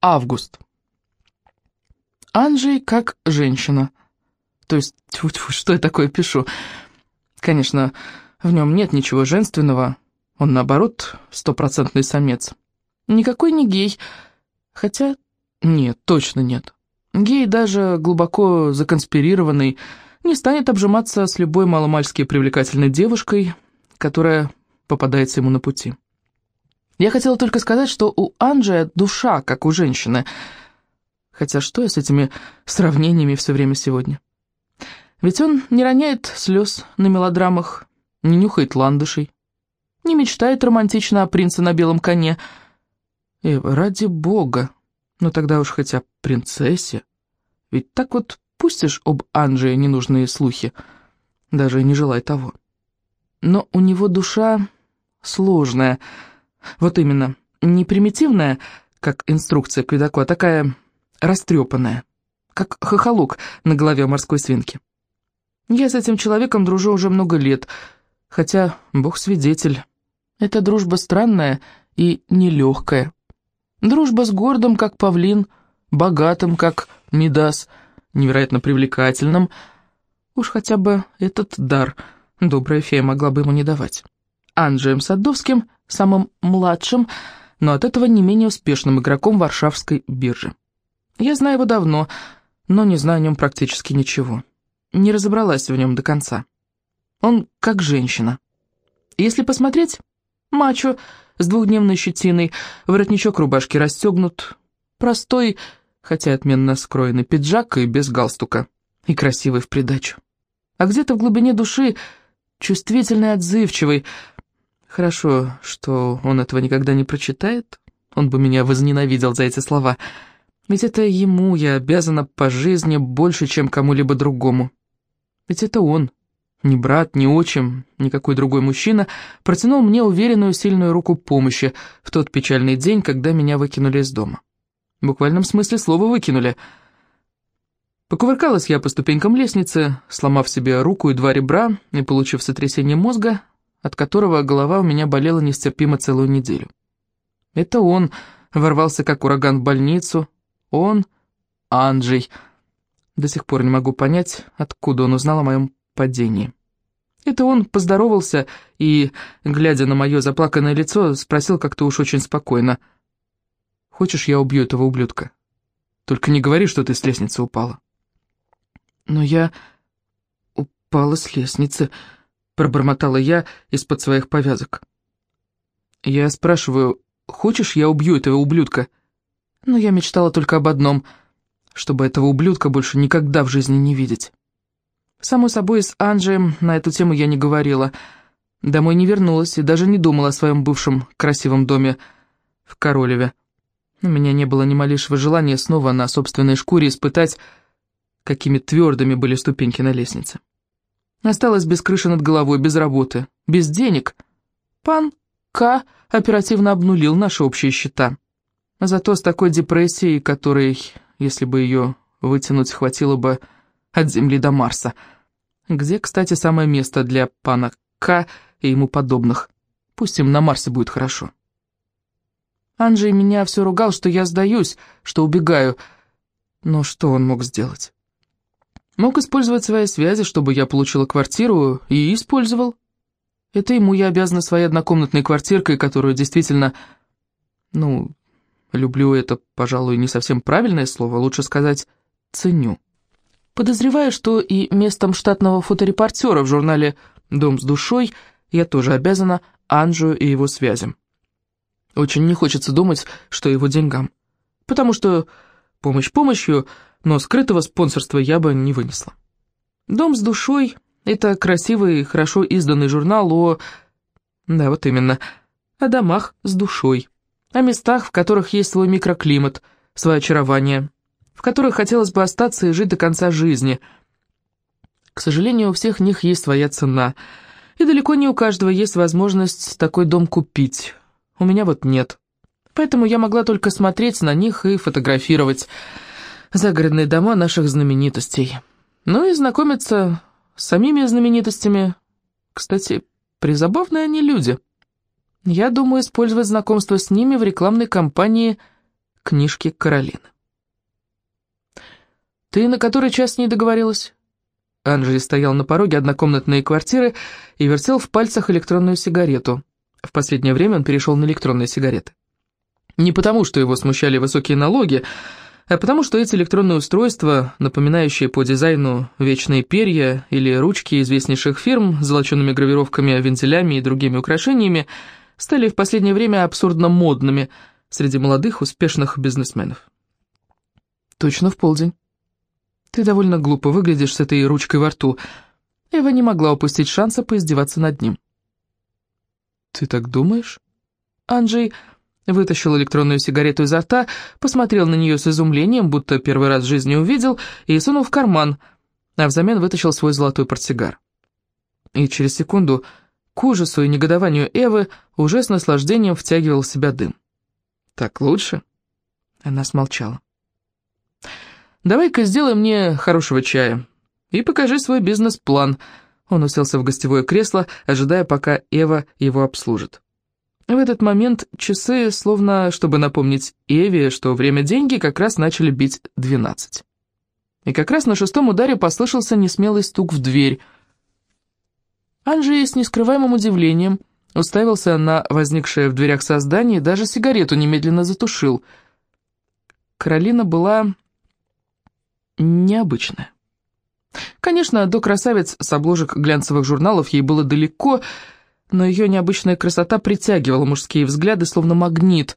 Август. Анджей как женщина. То есть, тьфу -тьфу, что я такое пишу? Конечно, в нем нет ничего женственного. Он, наоборот, стопроцентный самец. Никакой не гей. Хотя, нет, точно нет. Гей, даже глубоко законспирированный, не станет обжиматься с любой маломальски привлекательной девушкой, которая попадается ему на пути. Я хотела только сказать, что у Анджия душа, как у женщины. Хотя что я с этими сравнениями все время сегодня? Ведь он не роняет слез на мелодрамах, не нюхает ландышей, не мечтает романтично о принце на белом коне. И ради бога, ну тогда уж хотя принцессе. Ведь так вот пустишь об Анджии ненужные слухи, даже не желай того. Но у него душа сложная, вот именно, не примитивная, как инструкция к видаку, а такая растрепанная, как хохолок на голове морской свинки. Я с этим человеком дружу уже много лет, хотя, бог свидетель, эта дружба странная и нелегкая. Дружба с гордым, как павлин, богатым, как Мидас, невероятно привлекательным. Уж хотя бы этот дар добрая фея могла бы ему не давать. Анджеем Садовским самым младшим, но от этого не менее успешным игроком Варшавской биржи. Я знаю его давно, но не знаю о нем практически ничего. Не разобралась в нем до конца. Он как женщина. Если посмотреть, мачо с двухдневной щетиной, воротничок рубашки расстегнут, простой, хотя отменно скроенный пиджак и без галстука, и красивый в придачу. А где-то в глубине души чувствительный, отзывчивый, Хорошо, что он этого никогда не прочитает. Он бы меня возненавидел за эти слова. Ведь это ему я обязана по жизни больше, чем кому-либо другому. Ведь это он, ни брат, ни отчим, никакой другой мужчина, протянул мне уверенную сильную руку помощи в тот печальный день, когда меня выкинули из дома. В буквальном смысле слова «выкинули». Покувыркалась я по ступенькам лестницы, сломав себе руку и два ребра и получив сотрясение мозга, от которого голова у меня болела нестерпимо целую неделю. Это он ворвался как ураган в больницу, он, Анджей. До сих пор не могу понять, откуда он узнал о моем падении. Это он поздоровался и, глядя на мое заплаканное лицо, спросил как-то уж очень спокойно. «Хочешь, я убью этого ублюдка? Только не говори, что ты с лестницы упала». «Но я упала с лестницы», пробормотала я из-под своих повязок. Я спрашиваю, хочешь, я убью этого ублюдка? Но я мечтала только об одном, чтобы этого ублюдка больше никогда в жизни не видеть. Само собой, с Анджием на эту тему я не говорила. Домой не вернулась и даже не думала о своем бывшем красивом доме в Королеве. У меня не было ни малейшего желания снова на собственной шкуре испытать, какими твердыми были ступеньки на лестнице. Осталась без крыши над головой, без работы, без денег. Пан К. оперативно обнулил наши общие счета. Зато с такой депрессией, которой, если бы ее вытянуть, хватило бы от Земли до Марса. Где, кстати, самое место для пана К. и ему подобных. Пусть им на Марсе будет хорошо. Анджей меня все ругал, что я сдаюсь, что убегаю. Но что он мог сделать? Мог использовать свои связи, чтобы я получила квартиру, и использовал. Это ему я обязана своей однокомнатной квартиркой, которую действительно... Ну, люблю это, пожалуй, не совсем правильное слово, лучше сказать «ценю». Подозреваю, что и местом штатного фоторепортера в журнале «Дом с душой» я тоже обязана Анжу и его связям. Очень не хочется думать, что его деньгам. Потому что помощь помощью, но скрытого спонсорства я бы не вынесла. «Дом с душой» — это красивый, хорошо изданный журнал о... Да, вот именно, о домах с душой, о местах, в которых есть свой микроклимат, свое очарование, в которых хотелось бы остаться и жить до конца жизни. К сожалению, у всех них есть своя цена, и далеко не у каждого есть возможность такой дом купить. У меня вот нет. Поэтому я могла только смотреть на них и фотографировать загородные дома наших знаменитостей. Ну и знакомиться с самими знаменитостями. Кстати, призабавные они люди. Я думаю использовать знакомство с ними в рекламной кампании книжки Каролины. «Ты на который час не договорилась?» Анджей стоял на пороге однокомнатной квартиры и вертел в пальцах электронную сигарету. В последнее время он перешел на электронные сигареты. Не потому, что его смущали высокие налоги, а потому что эти электронные устройства, напоминающие по дизайну вечные перья или ручки известнейших фирм с золочеными гравировками, вентилями и другими украшениями, стали в последнее время абсурдно модными среди молодых успешных бизнесменов. Точно в полдень. Ты довольно глупо выглядишь с этой ручкой во рту. Эва не могла упустить шанса поиздеваться над ним. «Ты так думаешь?» Анджей вытащил электронную сигарету изо рта, посмотрел на нее с изумлением, будто первый раз в жизни увидел, и сунул в карман, а взамен вытащил свой золотой портсигар. И через секунду, к ужасу и негодованию Эвы, уже с наслаждением втягивал в себя дым. «Так лучше?» Она смолчала. «Давай-ка сделай мне хорошего чая и покажи свой бизнес-план». Он уселся в гостевое кресло, ожидая, пока Эва его обслужит. В этот момент часы, словно чтобы напомнить Эве, что время деньги, как раз начали бить двенадцать. И как раз на шестом ударе послышался несмелый стук в дверь. Анджей с нескрываемым удивлением уставился на возникшее в дверях создание и даже сигарету немедленно затушил. Каролина была необычная. Конечно, до красавиц с обложек глянцевых журналов ей было далеко, но ее необычная красота притягивала мужские взгляды, словно магнит.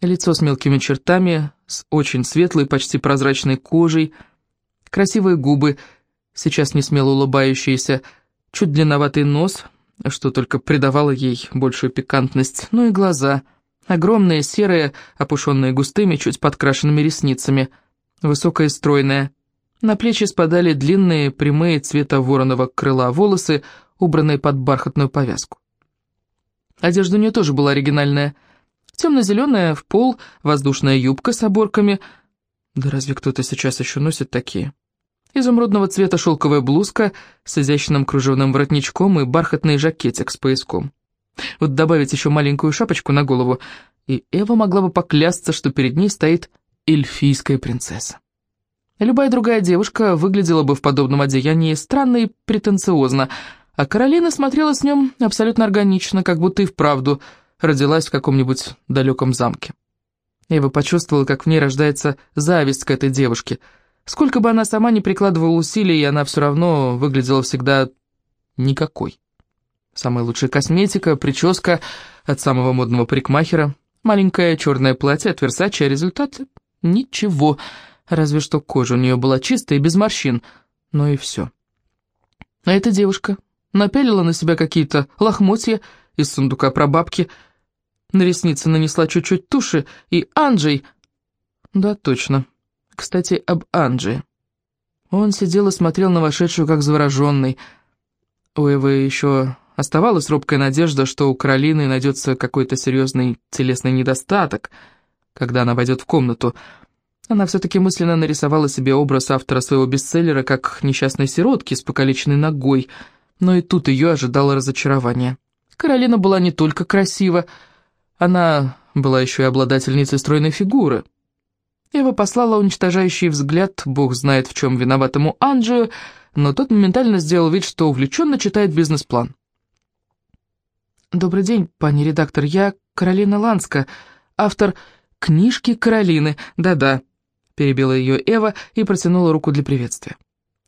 Лицо с мелкими чертами, с очень светлой, почти прозрачной кожей, красивые губы, сейчас не смело улыбающиеся, чуть длинноватый нос, что только придавало ей большую пикантность, ну и глаза, огромные, серые, опушенные густыми, чуть подкрашенными ресницами, высокая и стройная. На плечи спадали длинные, прямые цвета вороного крыла волосы, убранные под бархатную повязку. Одежда у нее тоже была оригинальная. Темно-зеленая, в пол, воздушная юбка с оборками. Да разве кто-то сейчас еще носит такие? Изумрудного цвета шелковая блузка с изящным кружевным воротничком и бархатный жакетик с пояском. Вот добавить еще маленькую шапочку на голову, и Эва могла бы поклясться, что перед ней стоит эльфийская принцесса. Любая другая девушка выглядела бы в подобном одеянии странно и претенциозно, а Каролина смотрела с ним абсолютно органично, как будто и вправду родилась в каком-нибудь далеком замке. Эва почувствовала, как в ней рождается зависть к этой девушке. Сколько бы она сама не прикладывала усилий, она все равно выглядела всегда никакой. Самая лучшая косметика, прическа от самого модного парикмахера, маленькое черное платье от Версачи, а результат — ничего — разве что кожа у нее была чистая и без морщин, но и все. А эта девушка напялила на себя какие-то лохмотья из сундука прабабки, на ресницы нанесла чуть-чуть туши, и Анджей... Да, точно. Кстати, об Анджее. Он сидел и смотрел на вошедшую, как завороженный. У Эвы еще оставалась робкая надежда, что у Каролины найдется какой-то серьезный телесный недостаток, когда она войдет в комнату — она все-таки мысленно нарисовала себе образ автора своего бестселлера как несчастной сиротки с покалеченной ногой, но и тут ее ожидало разочарование. Каролина была не только красива, она была еще и обладательницей стройной фигуры. Ева послала уничтожающий взгляд, бог знает в чем виноватому Анджию, но тот моментально сделал вид, что увлеченно читает бизнес-план. «Добрый день, пани редактор, я Каролина Ланска, автор книжки Каролины, да-да», перебила ее Эва и протянула руку для приветствия.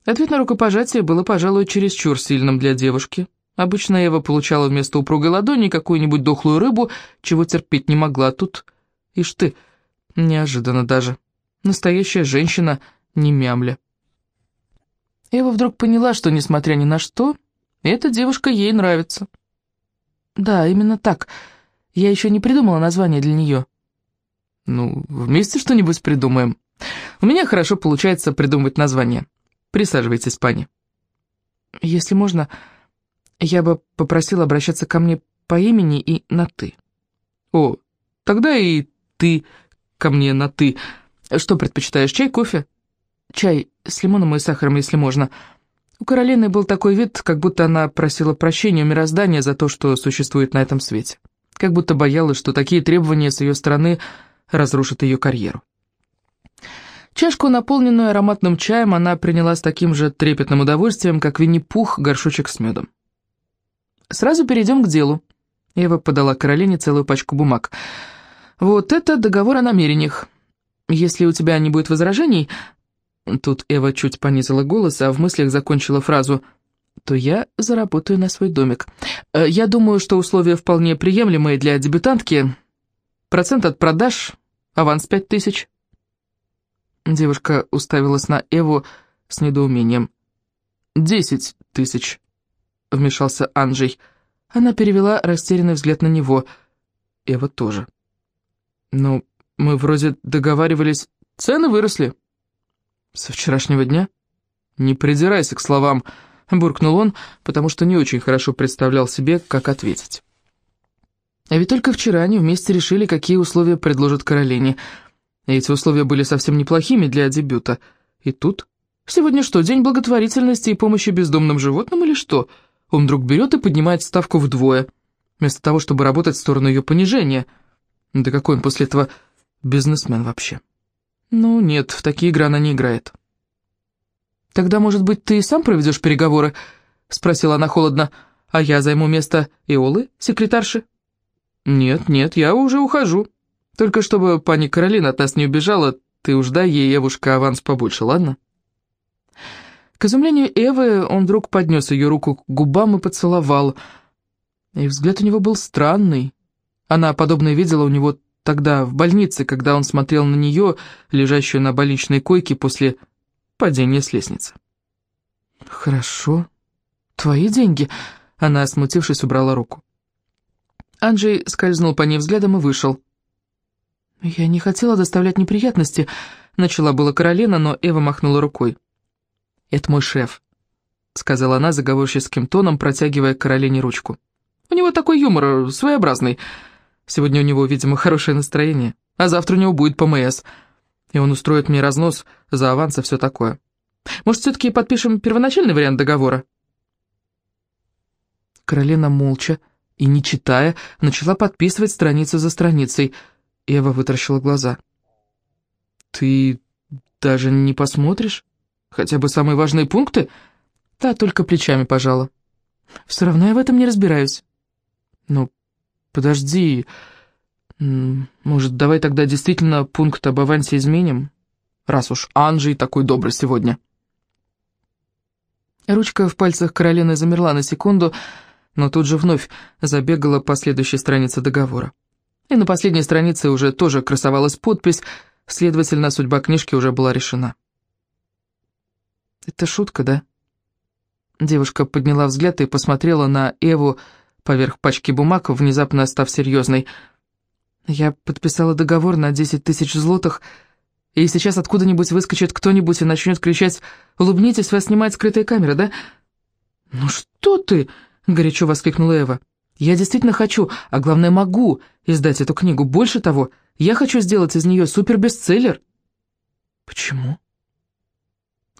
Ответ на рукопожатие было, пожалуй, чересчур сильным для девушки. Обычно Эва получала вместо упругой ладони какую-нибудь дохлую рыбу, чего терпеть не могла. Тут, ишь ты, неожиданно даже. Настоящая женщина, не мямля. Эва вдруг поняла, что, несмотря ни на что, эта девушка ей нравится. Да, именно так. Я еще не придумала название для нее. Ну, вместе что-нибудь придумаем. У меня хорошо получается придумывать названия. Присаживайтесь, пани. Если можно, я бы попросила обращаться ко мне по имени и на «ты». О, тогда и ты ко мне на «ты». Что предпочитаешь, чай, кофе? Чай с лимоном и сахаром, если можно. У Каролины был такой вид, как будто она просила прощения у мироздания за то, что существует на этом свете. Как будто боялась, что такие требования с ее стороны разрушит ее карьеру. Чашку, наполненную ароматным чаем, она приняла с таким же трепетным удовольствием, как Винни-Пух горшочек с медом. «Сразу перейдем к делу», — Ева подала Каролине целую пачку бумаг. «Вот это договор о намерениях. Если у тебя не будет возражений...» Тут Эва чуть понизила голос, а в мыслях закончила фразу «то я заработаю на свой домик». Э, «Я думаю, что условия вполне приемлемые для дебютантки. Процент от продаж, аванс пять тысяч». Девушка уставилась на Эву с недоумением. «Десять тысяч», — вмешался Анджей. Она перевела растерянный взгляд на него. Эва тоже. «Ну, мы вроде договаривались, цены выросли». «Со вчерашнего дня?» «Не придирайся к словам», — буркнул он, потому что не очень хорошо представлял себе, как ответить. А ведь только вчера они вместе решили, какие условия предложат Каролине — эти условия были совсем неплохими для дебюта. И тут... Сегодня что, день благотворительности и помощи бездомным животным или что? Он вдруг берет и поднимает ставку вдвое, вместо того, чтобы работать в сторону ее понижения. Да какой он после этого бизнесмен вообще? Ну нет, в такие игры она не играет. «Тогда, может быть, ты и сам проведешь переговоры?» — спросила она холодно. «А я займу место Иолы, секретарши?» «Нет, нет, я уже ухожу». Только чтобы пани Каролина от нас не убежала, ты уж дай ей, Евушка, аванс побольше, ладно?» К изумлению Эвы он вдруг поднес ее руку к губам и поцеловал. И взгляд у него был странный. Она подобное видела у него тогда в больнице, когда он смотрел на нее, лежащую на больничной койке после падения с лестницы. «Хорошо. Твои деньги?» Она, смутившись, убрала руку. Анджей скользнул по ней взглядом и вышел. «Я не хотела доставлять неприятности», — начала была Каролина, но Эва махнула рукой. «Это мой шеф», — сказала она заговорческим тоном, протягивая Каролине ручку. «У него такой юмор, своеобразный. Сегодня у него, видимо, хорошее настроение, а завтра у него будет ПМС, и он устроит мне разнос за аванс и все такое. Может, все-таки подпишем первоначальный вариант договора?» Каролина молча и не читая, начала подписывать страницу за страницей — Ева вытаращила глаза. «Ты даже не посмотришь? Хотя бы самые важные пункты?» Та только плечами пожала. «Все равно я в этом не разбираюсь». «Ну, подожди. Может, давай тогда действительно пункт об авансе изменим? Раз уж Анжей такой добрый сегодня». Ручка в пальцах Каролины замерла на секунду, но тут же вновь забегала по следующей странице договора. И на последней странице уже тоже красовалась подпись, следовательно, судьба книжки уже была решена. «Это шутка, да?» Девушка подняла взгляд и посмотрела на Эву поверх пачки бумаг, внезапно став серьезной. «Я подписала договор на десять тысяч злотых, и сейчас откуда-нибудь выскочит кто-нибудь и начнет кричать «Улыбнитесь, вас снимает скрытая камера, да?» «Ну что ты?» — горячо воскликнула Эва. Я действительно хочу, а главное могу, издать эту книгу. Больше того, я хочу сделать из нее супербестселлер. Почему?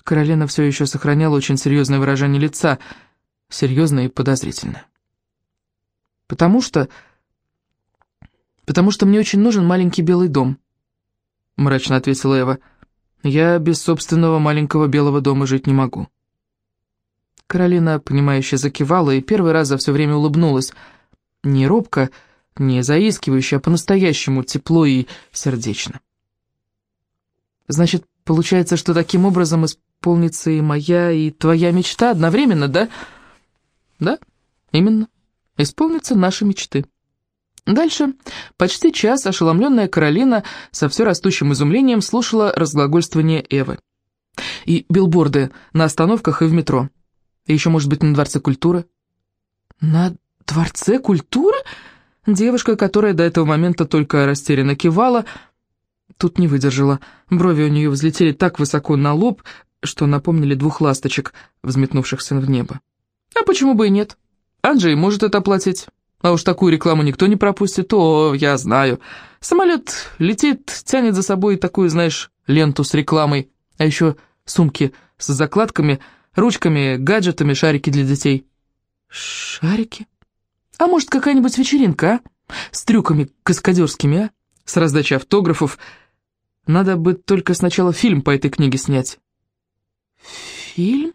Каролина все еще сохраняла очень серьезное выражение лица, серьезное и подозрительное. Потому что... Потому что мне очень нужен маленький белый дом, мрачно ответила Эва. Я без собственного маленького белого дома жить не могу. Каролина, понимающе закивала и первый раз за все время улыбнулась. Не робко, не заискивающе, а по-настоящему тепло и сердечно. «Значит, получается, что таким образом исполнится и моя, и твоя мечта одновременно, да?» «Да, именно. Исполнятся наши мечты». Дальше почти час ошеломленная Каролина со все растущим изумлением слушала разглагольствование Эвы. И билборды на остановках и в метро. И еще, может быть, на Дворце культуры? На Дворце культуры? Девушка, которая до этого момента только растерянно кивала, тут не выдержала. Брови у нее взлетели так высоко на лоб, что напомнили двух ласточек, взметнувшихся в небо. А почему бы и нет? Анджей может это оплатить. А уж такую рекламу никто не пропустит, о, я знаю. Самолет летит, тянет за собой такую, знаешь, ленту с рекламой, а еще сумки с закладками – Ручками, гаджетами, шарики для детей». «Шарики? А может, какая-нибудь вечеринка, а? С трюками каскадерскими, а? с раздачей автографов. Надо бы только сначала фильм по этой книге снять. Фильм?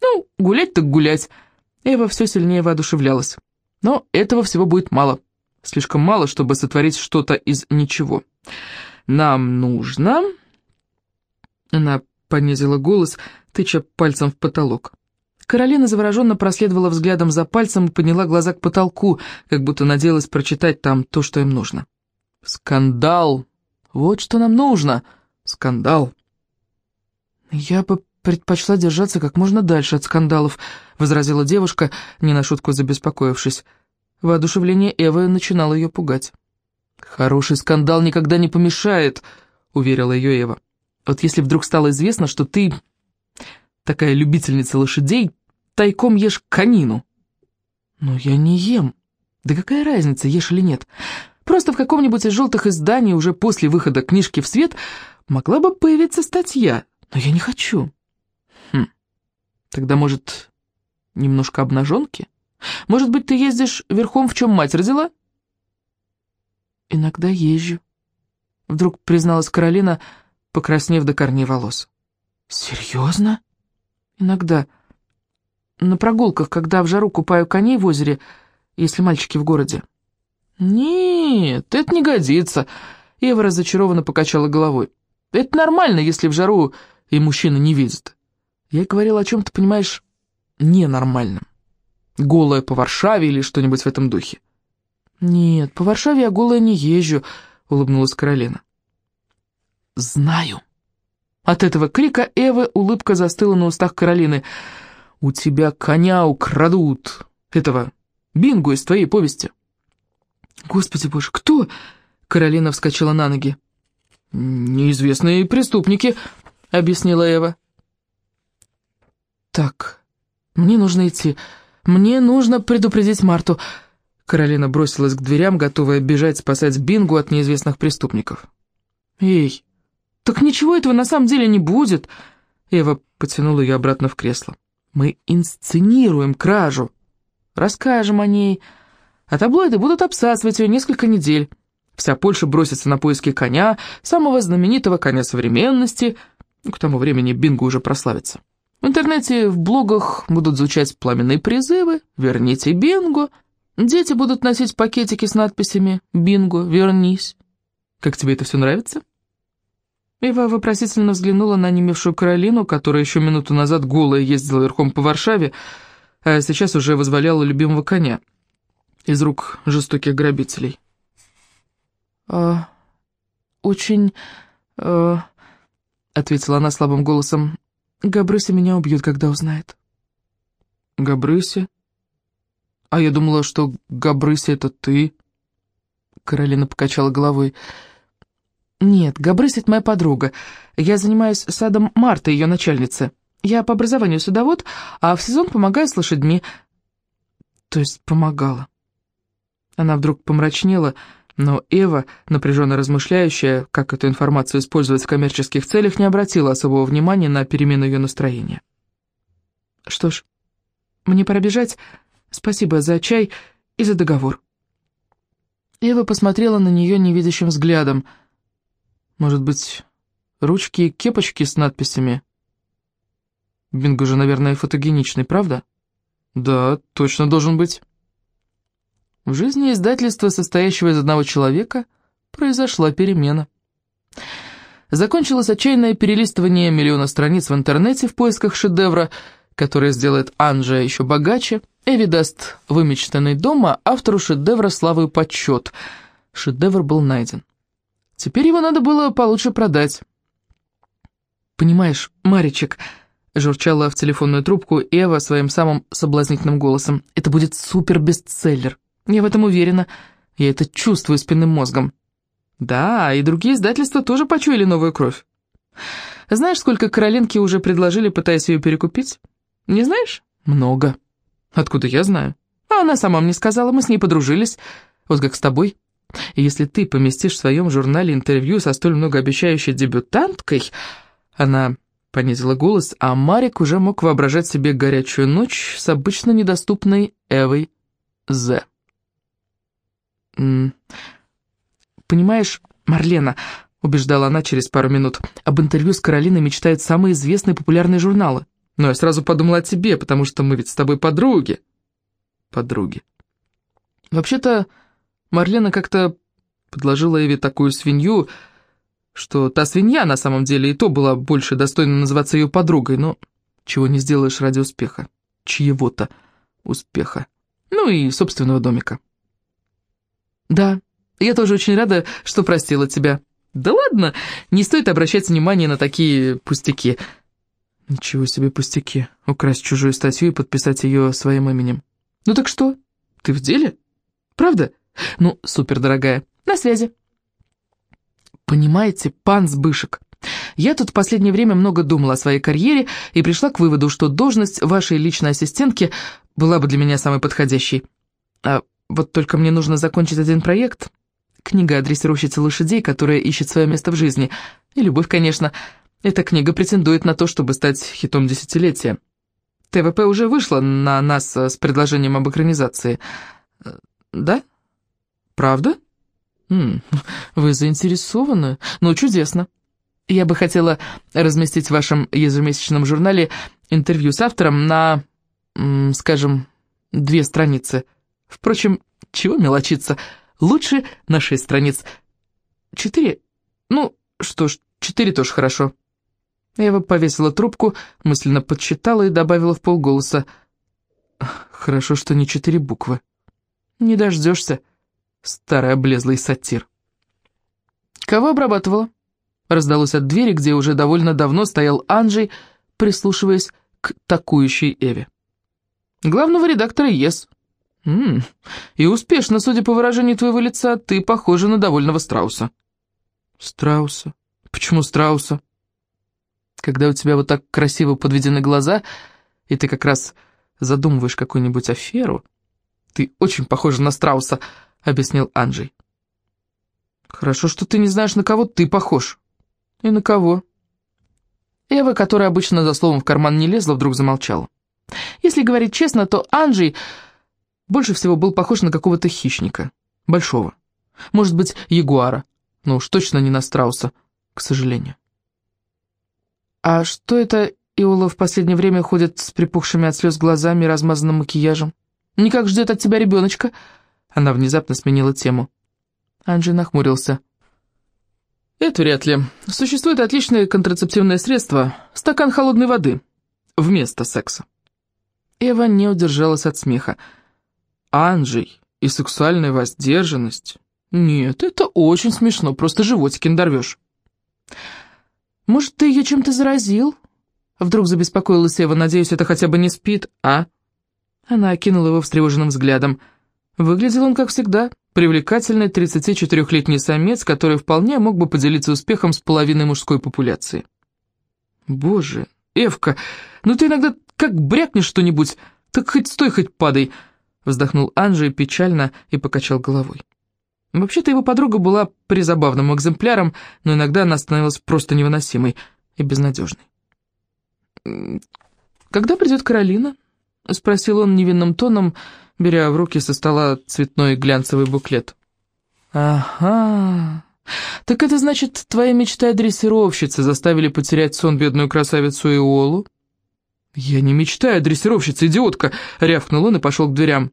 Ну, гулять так гулять. Эва все сильнее воодушевлялась. Но этого всего будет мало. Слишком мало, чтобы сотворить что-то из ничего. Нам нужно... Она понизила голос, тыча пальцем в потолок. Каролина завороженно проследовала взглядом за пальцем и подняла глаза к потолку, как будто надеялась прочитать там то, что им нужно. «Скандал! Вот что нам нужно! Скандал!» «Я бы предпочла держаться как можно дальше от скандалов», — возразила девушка, не на шутку забеспокоившись. Воодушевление Эвы начинало ее пугать. «Хороший скандал никогда не помешает», — уверила ее Эва. «Вот если вдруг стало известно, что ты такая любительница лошадей, тайком ешь конину». «Но я не ем. Да какая разница, ешь или нет? Просто в каком-нибудь из желтых изданий уже после выхода книжки в свет могла бы появиться статья, но я не хочу». «Хм, тогда, может, немножко обнаженки?» Может быть, ты ездишь верхом, в чем мать родила?» «Иногда езжу», — вдруг призналась Каролина, покраснев до корней волос. «Серьезно?» «Иногда. На прогулках, когда в жару купаю коней в озере, если мальчики в городе». «Нет, это не годится», — Ева разочарованно покачала головой. «Это нормально, если в жару и мужчина не видит. Я говорила о чем-то, понимаешь, ненормальном. Голая по Варшаве или что-нибудь в этом духе. «Нет, по Варшаве я голая не езжу», — улыбнулась Каролина. «Знаю». От этого крика Эвы улыбка застыла на устах Каролины. «У тебя коня украдут. Этого, Бингу из твоей повести». «Господи боже, кто?» Каролина вскочила на ноги. «Неизвестные преступники», — объяснила Эва. «Так, мне нужно идти. «Мне нужно предупредить Марту». Каролина бросилась к дверям, готовая бежать спасать Бингу от неизвестных преступников. «Эй, так ничего этого на самом деле не будет!» Эва потянула ее обратно в кресло. «Мы инсценируем кражу. Расскажем о ней. А таблоиды будут обсасывать ее несколько недель. Вся Польша бросится на поиски коня, самого знаменитого коня современности. К тому времени Бингу уже прославится. В интернете, в блогах будут звучать пламенные призывы «Верните Бинго». Дети будут носить пакетики с надписями «Бинго, вернись». Как тебе это все нравится?» Ива вопросительно взглянула на немевшую Каролину, которая еще минуту назад голая ездила верхом по Варшаве, а сейчас уже возволяла любимого коня из рук жестоких грабителей. «А, очень...» а, — ответила она слабым голосом. Габрыся меня убьет, когда узнает. Габрыся? А я думала, что Габрыся — это ты. Каролина покачала головой. Нет, это моя подруга. Я занимаюсь садом Марты, ее начальницы. Я по образованию садовод, а в сезон помогаю с лошадьми. То есть помогала. Она вдруг помрачнела, но Эва, напряженно размышляющая, как эту информацию использовать в коммерческих целях, не обратила особого внимания на перемену ее настроения. «Что ж, мне пора бежать. Спасибо за чай и за договор». Эва посмотрела на нее невидящим взглядом. «Может быть, ручки и кепочки с надписями?» Бинго же, наверное, фотогеничный, правда? «Да, точно должен быть». В жизни издательства, состоящего из одного человека, произошла перемена. Закончилось отчаянное перелистывание миллиона страниц в интернете в поисках шедевра, который сделает Анжа еще богаче. Эви даст вымечтанный дом, а автору шедевра славу и почет. Шедевр был найден. Теперь его надо было получше продать. «Понимаешь, Маричек», — журчала в телефонную трубку Эва своим самым соблазнительным голосом, — «это будет супер-бестселлер». Я в этом уверена. Я это чувствую спинным мозгом. Да, и другие издательства тоже почуяли новую кровь. Знаешь, сколько Каролинки уже предложили, пытаясь ее перекупить? Не знаешь? Много. Откуда я знаю? А она сама мне сказала, мы с ней подружились. Вот как с тобой. И если ты поместишь в своем журнале интервью со столь многообещающей дебютанткой... Она понизила голос, а Марик уже мог воображать себе горячую ночь с обычно недоступной Эвой З. Понимаешь, Марлена, убеждала она через пару минут, об интервью с Каролиной мечтают самые известные популярные журналы. Но я сразу подумала о тебе, потому что мы ведь с тобой подруги. Подруги. Вообще-то, Марлена как-то подложила Эви такую свинью, что та свинья на самом деле и то была больше достойна называться ее подругой, но чего не сделаешь ради успеха. Чьего-то успеха. Ну и собственного домика. Да, я тоже очень рада, что простила тебя. Да ладно, не стоит обращать внимание на такие пустяки. Ничего себе пустяки. Украсть чужую статью и подписать ее своим именем. Ну так что, ты в деле? Правда? Ну, супер, дорогая. На связи. Понимаете, пан Сбышек, я тут в последнее время много думала о своей карьере и пришла к выводу, что должность вашей личной ассистентки была бы для меня самой подходящей. А вот только мне нужно закончить один проект. Книга о дрессировщице лошадей, которая ищет свое место в жизни. И любовь, конечно. Эта книга претендует на то, чтобы стать хитом десятилетия. ТВП уже вышла на нас с предложением об экранизации. Да? Правда? М -м, вы заинтересованы? Ну, чудесно. Я бы хотела разместить в вашем ежемесячном журнале интервью с автором на, скажем, две страницы. Впрочем, чего мелочиться? Лучше на шесть страниц. Четыре? Ну, что ж, четыре тоже хорошо. Ева повесила трубку, мысленно подсчитала и добавила в полголоса. Хорошо, что не четыре буквы. Не дождешься старый облезлый сатир. Кого обрабатывала? Раздалось от двери, где уже довольно давно стоял Анджей, прислушиваясь к такующей Эве. Главного редактора ЕС. М и успешно, судя по выражению твоего лица, ты похожа на довольного страуса. Страуса? Почему страуса? Когда у тебя вот так красиво подведены глаза, и ты как раз задумываешь какую-нибудь аферу, ты очень похожа на страуса, —— объяснил Анджей. «Хорошо, что ты не знаешь, на кого ты похож». «И на кого?» Эва, которая обычно за словом в карман не лезла, вдруг замолчала. Если говорить честно, то Анджей больше всего был похож на какого-то хищника. Большого. Может быть, ягуара. Но уж точно не на страуса, к сожалению. «А что это Иола в последнее время ходит с припухшими от слез глазами и размазанным макияжем? Никак ждет от тебя ребеночка?» Она внезапно сменила тему. Анджей нахмурился. «Это вряд ли. Существует отличное контрацептивное средство – стакан холодной воды. Вместо секса». Эва не удержалась от смеха. «Анджей и сексуальная воздержанность? Нет, это очень смешно, просто животики надорвешь». «Может, ты ее чем-то заразил?» Вдруг забеспокоилась Эва, надеюсь, это хотя бы не спит, а? Она окинула его встревоженным взглядом. Выглядел он, как всегда, привлекательный 34-летний самец, который вполне мог бы поделиться успехом с половиной мужской популяции. «Боже, Эвка, ну ты иногда как брякнешь что-нибудь, так хоть стой, хоть падай», вздохнул Анжей печально и покачал головой. Вообще-то его подруга была призабавным экземпляром, но иногда она становилась просто невыносимой и безнадежной. «Когда придет Каролина?» — спросил он невинным тоном, — беря в руки со стола цветной глянцевый буклет. «Ага, так это значит, твои мечты о дрессировщице заставили потерять сон бедную красавицу Иолу?» «Я не мечтаю о дрессировщице, идиотка!» — рявкнул он и пошел к дверям.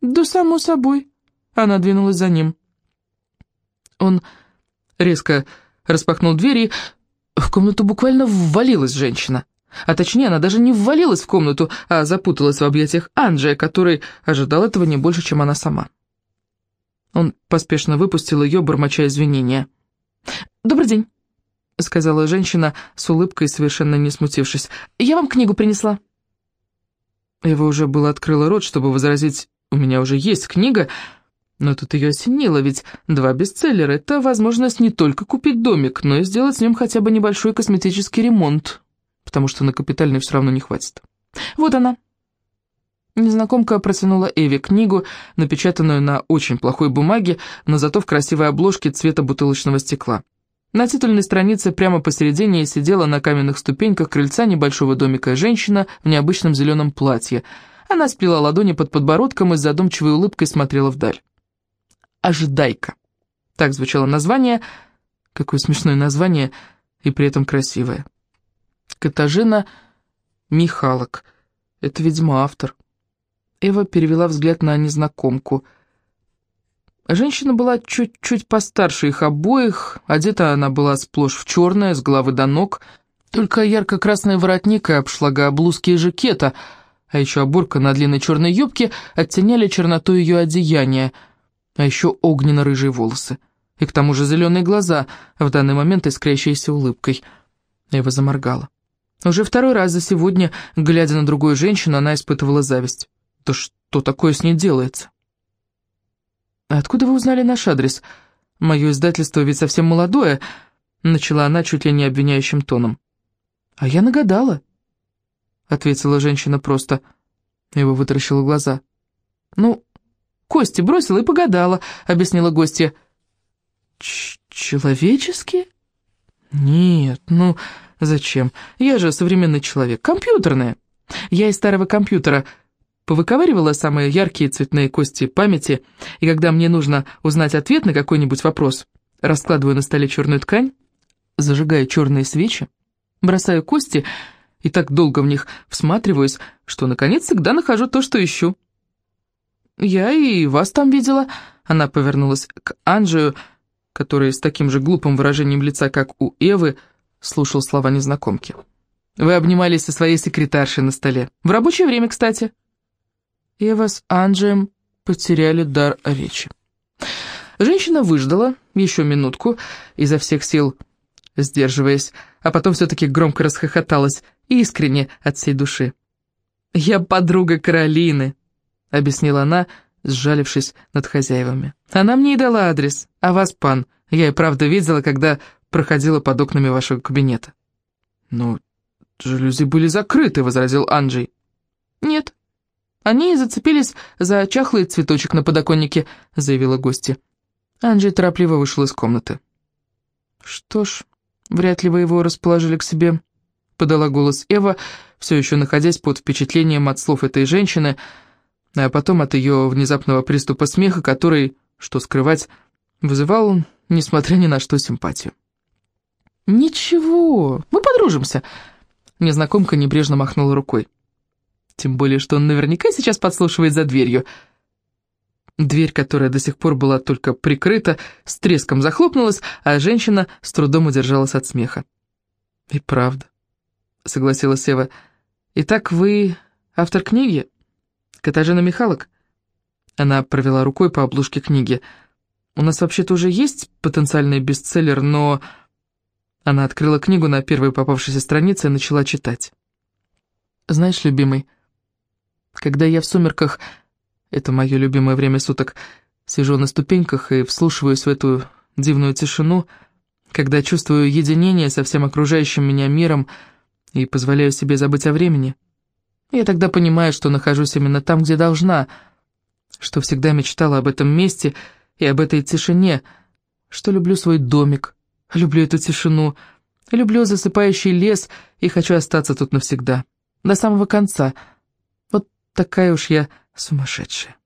«Да само собой». Она двинулась за ним. Он резко распахнул дверь, и в комнату буквально ввалилась женщина. А точнее, она даже не ввалилась в комнату, а запуталась в объятиях Анджия, который ожидал этого не больше, чем она сама. Он поспешно выпустил ее, бормоча извинения. «Добрый день», — сказала женщина с улыбкой, совершенно не смутившись. «Я вам книгу принесла». Его уже было открыла рот, чтобы возразить «У меня уже есть книга», но тут ее осенило, ведь два бестселлера — это возможность не только купить домик, но и сделать в нем хотя бы небольшой косметический ремонт, потому что на капитальный все равно не хватит. Вот она. Незнакомка протянула Эви книгу, напечатанную на очень плохой бумаге, но зато в красивой обложке цвета бутылочного стекла. На титульной странице прямо посередине сидела на каменных ступеньках крыльца небольшого домика женщина в необычном зеленом платье. Она сплела ладони под подбородком и с задумчивой улыбкой смотрела вдаль. «Ожидай-ка», Так звучало название. Какое смешное название и при этом красивое. Катажина Михалок. Это, видимо, автор. Эва перевела взгляд на незнакомку. Женщина была чуть-чуть постарше их обоих, одета она была сплошь в черное, с головы до ног, только ярко-красный воротник и обшлага блузки и жакета, а еще оборка на длинной черной юбке оттеняли черноту ее одеяния, а еще огненно-рыжие волосы, и к тому же зеленые глаза, в данный момент искрящиеся улыбкой. Эва заморгала. Уже второй раз за сегодня, глядя на другую женщину, она испытывала зависть. Да что такое с ней делается? «А откуда вы узнали наш адрес? Мое издательство ведь совсем молодое», — начала она чуть ли не обвиняющим тоном. «А я нагадала», — ответила женщина просто. Его вытаращила глаза. «Ну, кости бросила и погадала», — объяснила гостья. Ч «Человеческие?» «Нет, ну, зачем? Я же современный человек, компьютерная. Я из старого компьютера повыковыривала самые яркие цветные кости памяти, и когда мне нужно узнать ответ на какой-нибудь вопрос, раскладываю на столе черную ткань, зажигаю черные свечи, бросаю кости и так долго в них всматриваюсь, что, наконец, всегда нахожу то, что ищу. «Я и вас там видела», — она повернулась к Анджию, который с таким же глупым выражением лица, как у Эвы, слушал слова незнакомки. «Вы обнимались со своей секретаршей на столе. В рабочее время, кстати». Ева с Анджием потеряли дар речи. Женщина выждала еще минутку, изо всех сил сдерживаясь, а потом все-таки громко расхохоталась, искренне от всей души. «Я подруга Каролины», — объяснила она, сжалившись над хозяевами. «Она мне и дала адрес, а вас, пан, я и правда видела, когда проходила под окнами вашего кабинета». «Ну, жалюзи были закрыты», — возразил Анджей. «Нет, «Они зацепились за чахлый цветочек на подоконнике», — заявила гостья. Анджей торопливо вышел из комнаты. «Что ж, вряд ли вы его расположили к себе», — подала голос Эва, все еще находясь под впечатлением от слов этой женщины, а потом от ее внезапного приступа смеха, который, что скрывать, вызывал, несмотря ни на что, симпатию. «Ничего, мы подружимся», — незнакомка небрежно махнула рукой. Тем более, что он наверняка сейчас подслушивает за дверью. Дверь, которая до сих пор была только прикрыта, с треском захлопнулась, а женщина с трудом удержалась от смеха. «И правда», — согласилась Ева. «Итак, вы автор книги? Катажина Михалок?» Она провела рукой по обложке книги. «У нас вообще-то уже есть потенциальный бестселлер, но...» Она открыла книгу на первой попавшейся странице и начала читать. «Знаешь, любимый, когда я в сумерках, это мое любимое время суток, сижу на ступеньках и вслушиваюсь в эту дивную тишину, когда чувствую единение со всем окружающим меня миром и позволяю себе забыть о времени, я тогда понимаю, что нахожусь именно там, где должна, что всегда мечтала об этом месте и об этой тишине, что люблю свой домик, люблю эту тишину, люблю засыпающий лес и хочу остаться тут навсегда, до самого конца — Такая уж я сумасшедшая.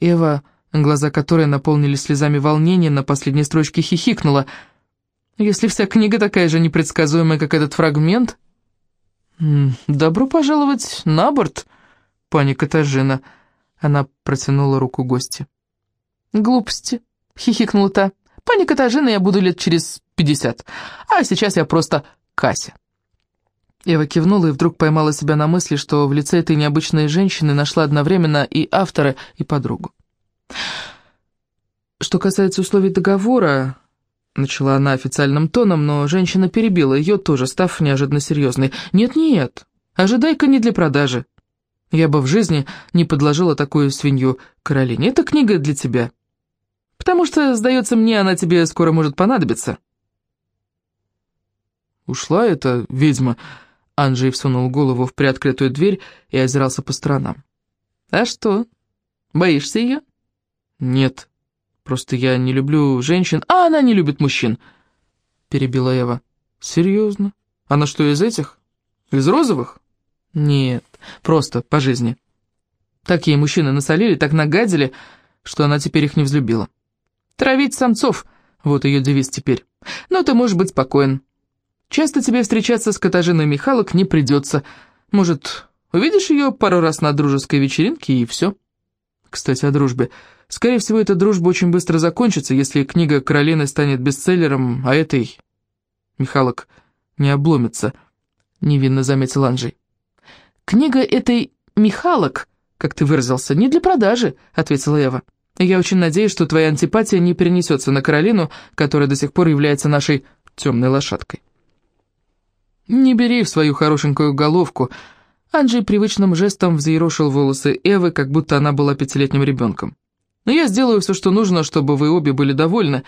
Эва, глаза которой наполнились слезами волнения, на последней строчке хихикнула. Если вся книга такая же непредсказуемая, как этот фрагмент... «Добро пожаловать на борт, пани Катажина», — она протянула руку гости. «Глупости», — хихикнула та. «Пани Катажина я буду лет через пятьдесят, а сейчас я просто Кася». Ева кивнула и вдруг поймала себя на мысли, что в лице этой необычной женщины нашла одновременно и автора, и подругу. «Что касается условий договора...» Начала она официальным тоном, но женщина перебила ее, тоже став неожиданно серьезной. «Нет-нет, ожидай-ка не для продажи. Я бы в жизни не подложила такую свинью Каролине. Это книга для тебя. Потому что, сдается мне, она тебе скоро может понадобиться». «Ушла эта ведьма», Анджей всунул голову в приоткрытую дверь и озирался по сторонам. «А что, боишься ее?» «Нет, просто я не люблю женщин, а она не любит мужчин», — перебила Эва. «Серьезно? Она что, из этих? Из розовых?» «Нет, просто по жизни. Так ей мужчины насолили, так нагадили, что она теперь их не взлюбила. Травить самцов, вот ее девиз теперь. Но ты можешь быть спокоен. Часто тебе встречаться с Катажиной Михалок не придется. Может, увидишь ее пару раз на дружеской вечеринке и все. Кстати, о дружбе. Скорее всего, эта дружба очень быстро закончится, если книга Каролины станет бестселлером, а этой... Михалок не обломится, невинно заметил Анжей. Книга этой Михалок, как ты выразился, не для продажи, ответила Эва. Я очень надеюсь, что твоя антипатия не перенесется на Каролину, которая до сих пор является нашей темной лошадкой. Не бери в свою хорошенькую головку. Анджей привычным жестом взъерошил волосы Эвы, как будто она была пятилетним ребенком. Но я сделаю все, что нужно, чтобы вы обе были довольны.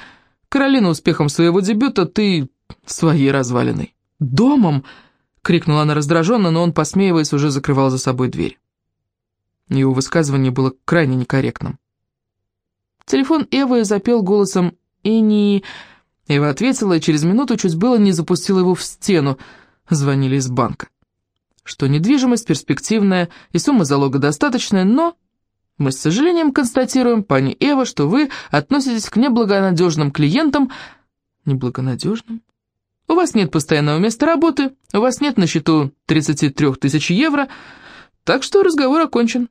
Каролина успехом своего дебюта, ты своей развалиной. «Домом!» — крикнула она раздраженно, но он, посмеиваясь, уже закрывал за собой дверь. Его высказывание было крайне некорректным. Телефон Эвы запел голосом «Эни...» Эва ответила и через минуту чуть было не запустила его в стену. Звонили из банка. Что недвижимость перспективная и сумма залога достаточная, но... Мы с сожалением констатируем, пани Эва, что вы относитесь к неблагонадежным клиентам... Неблагонадежным? У вас нет постоянного места работы, у вас нет на счету 33 тысяч евро, так что разговор окончен.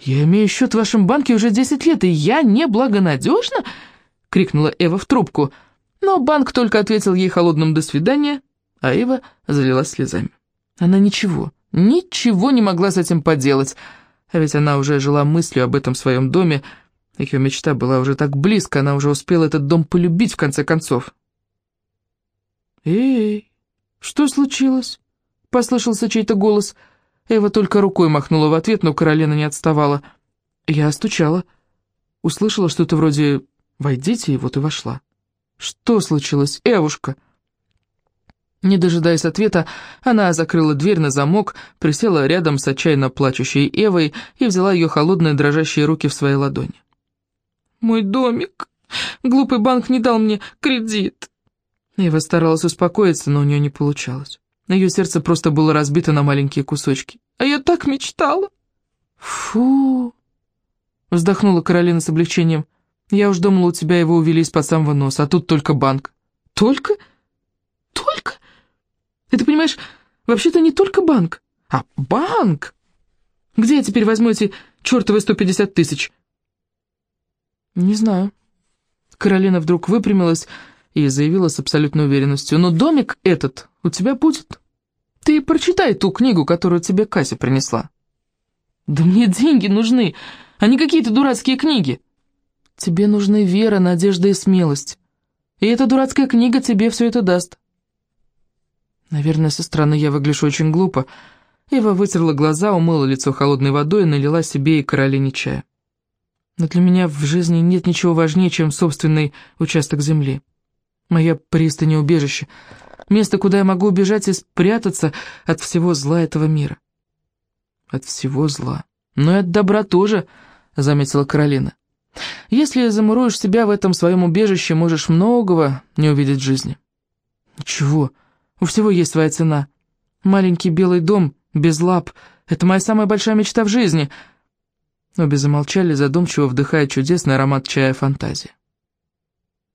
«Я имею счет в вашем банке уже 10 лет, и я неблагонадежна?» — крикнула Эва в трубку. Но банк только ответил ей холодным «до свидания», а Эва залилась слезами. Она ничего, ничего не могла с этим поделать, а ведь она уже жила мыслью об этом своем доме, ее мечта была уже так близко, она уже успела этот дом полюбить в конце концов. «Эй, что случилось?» — послышался чей-то голос. Эва только рукой махнула в ответ, но Каролина не отставала. Я стучала. Услышала что-то вроде «Войдите», и вот и вошла. «Что случилось, Эвушка?» Не дожидаясь ответа, она закрыла дверь на замок, присела рядом с отчаянно плачущей Эвой и взяла ее холодные дрожащие руки в свои ладони. «Мой домик! Глупый банк не дал мне кредит!» Ева старалась успокоиться, но у нее не получалось. Ее сердце просто было разбито на маленькие кусочки. «А я так мечтала!» «Фу!» — вздохнула Каролина с облегчением. «Я уж думала, у тебя его увели из-под самого носа, а тут только банк». «Только? Только? Ты понимаешь, вообще-то не только банк, а банк! Где я теперь возьму эти чертовы 150 тысяч?» «Не знаю». Каролина вдруг выпрямилась и заявила с абсолютной уверенностью, «Но домик этот у тебя будет. Ты прочитай ту книгу, которую тебе Кася принесла». «Да мне деньги нужны, а не какие-то дурацкие книги». «Тебе нужны вера, надежда и смелость. И эта дурацкая книга тебе все это даст». Наверное, со стороны я выгляжу очень глупо. Ева вытерла глаза, умыла лицо холодной водой и налила себе и Каролине чая. Но для меня в жизни нет ничего важнее, чем собственный участок земли. Моя пристань и убежище. Место, куда я могу убежать и спрятаться от всего зла этого мира. От всего зла. Но и от добра тоже, заметила Каролина. Если замуруешь себя в этом своем убежище, можешь многого не увидеть жизни. Ничего, у всего есть своя цена. Маленький белый дом, без лап — это моя самая большая мечта в жизни. Обе замолчали, задумчиво вдыхая чудесный аромат чая фантазии.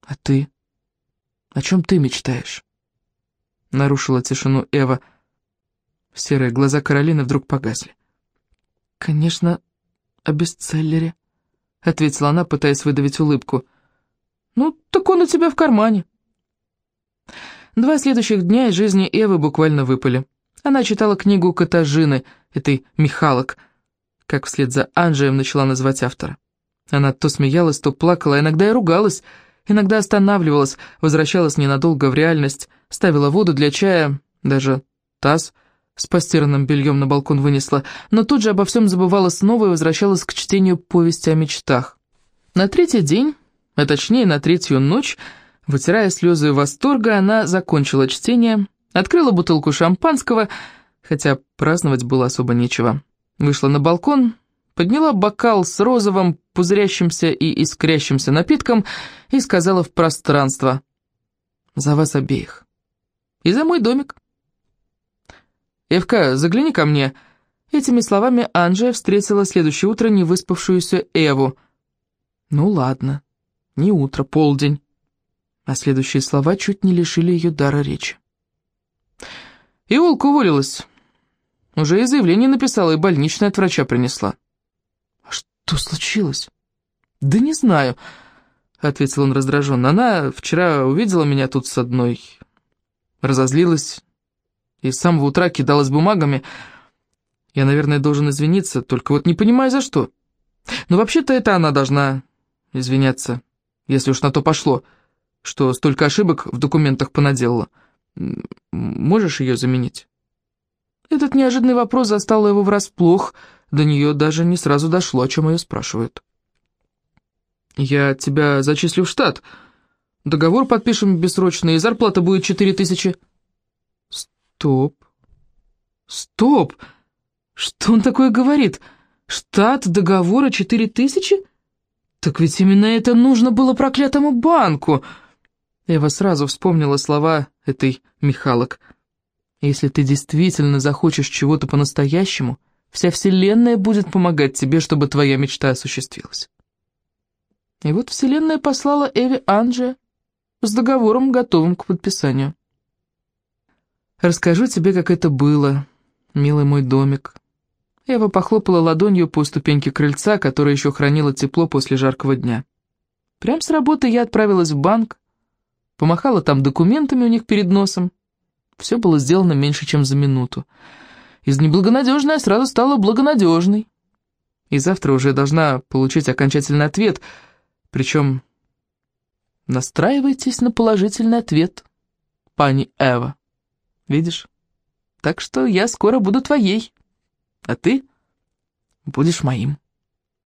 «А ты?» О чем ты мечтаешь?» Нарушила тишину Эва. Серые глаза Каролины вдруг погасли. «Конечно, о бестселлере», — ответила она, пытаясь выдавить улыбку. «Ну, так он у тебя в кармане». Два следующих дня из жизни Эвы буквально выпали. Она читала книгу Катажины, этой Михалок, как вслед за Анджеем начала называть автора. Она то смеялась, то плакала, а иногда и ругалась, Иногда останавливалась, возвращалась ненадолго в реальность, ставила воду для чая, даже таз с постиранным бельем на балкон вынесла, но тут же обо всем забывала снова и возвращалась к чтению повести о мечтах. На третий день, а точнее на третью ночь, вытирая слезы восторга, она закончила чтение, открыла бутылку шампанского, хотя праздновать было особо нечего. Вышла на балкон, подняла бокал с розовым, пузырящимся и искрящимся напитком и сказала в пространство «За вас обеих. И за мой домик». «Эвка, загляни ко мне». Этими словами Анжия встретила следующее утро невыспавшуюся Эву. «Ну ладно, не утро, полдень. А следующие слова чуть не лишили ее дара речи. Иолка уволилась. Уже и заявление написала, и больничное от врача принесла. «А что случилось?» «Да не знаю», — ответил он раздраженно. «Она вчера увидела меня тут с одной, разозлилась и с самого утра кидалась бумагами. Я, наверное, должен извиниться, только вот не понимаю, за что. Но вообще-то это она должна извиняться, если уж на то пошло, что столько ошибок в документах понаделала. Можешь ее заменить?» Этот неожиданный вопрос застал его врасплох, до нее даже не сразу дошло, о чем ее спрашивают. «Я тебя зачислю в штат. Договор подпишем бессрочный, и зарплата будет четыре тысячи». «Стоп! Стоп! Что он такое говорит? Штат договора четыре тысячи? Так ведь именно это нужно было проклятому банку!» Эва сразу вспомнила слова этой Михалок. «Если ты действительно захочешь чего-то по-настоящему, вся вселенная будет помогать тебе, чтобы твоя мечта осуществилась». И вот Вселенная послала Эви Анджи с договором, готовым к подписанию. «Расскажу тебе, как это было, милый мой домик». Эва похлопала ладонью по ступеньке крыльца, которая еще хранила тепло после жаркого дня. Прям с работы я отправилась в банк, помахала там документами у них перед носом. Все было сделано меньше, чем за минуту. Из неблагонадежной сразу стала благонадежной. И завтра уже должна получить окончательный ответ — причем настраивайтесь на положительный ответ, пани Эва. Видишь? Так что я скоро буду твоей, а ты будешь моим.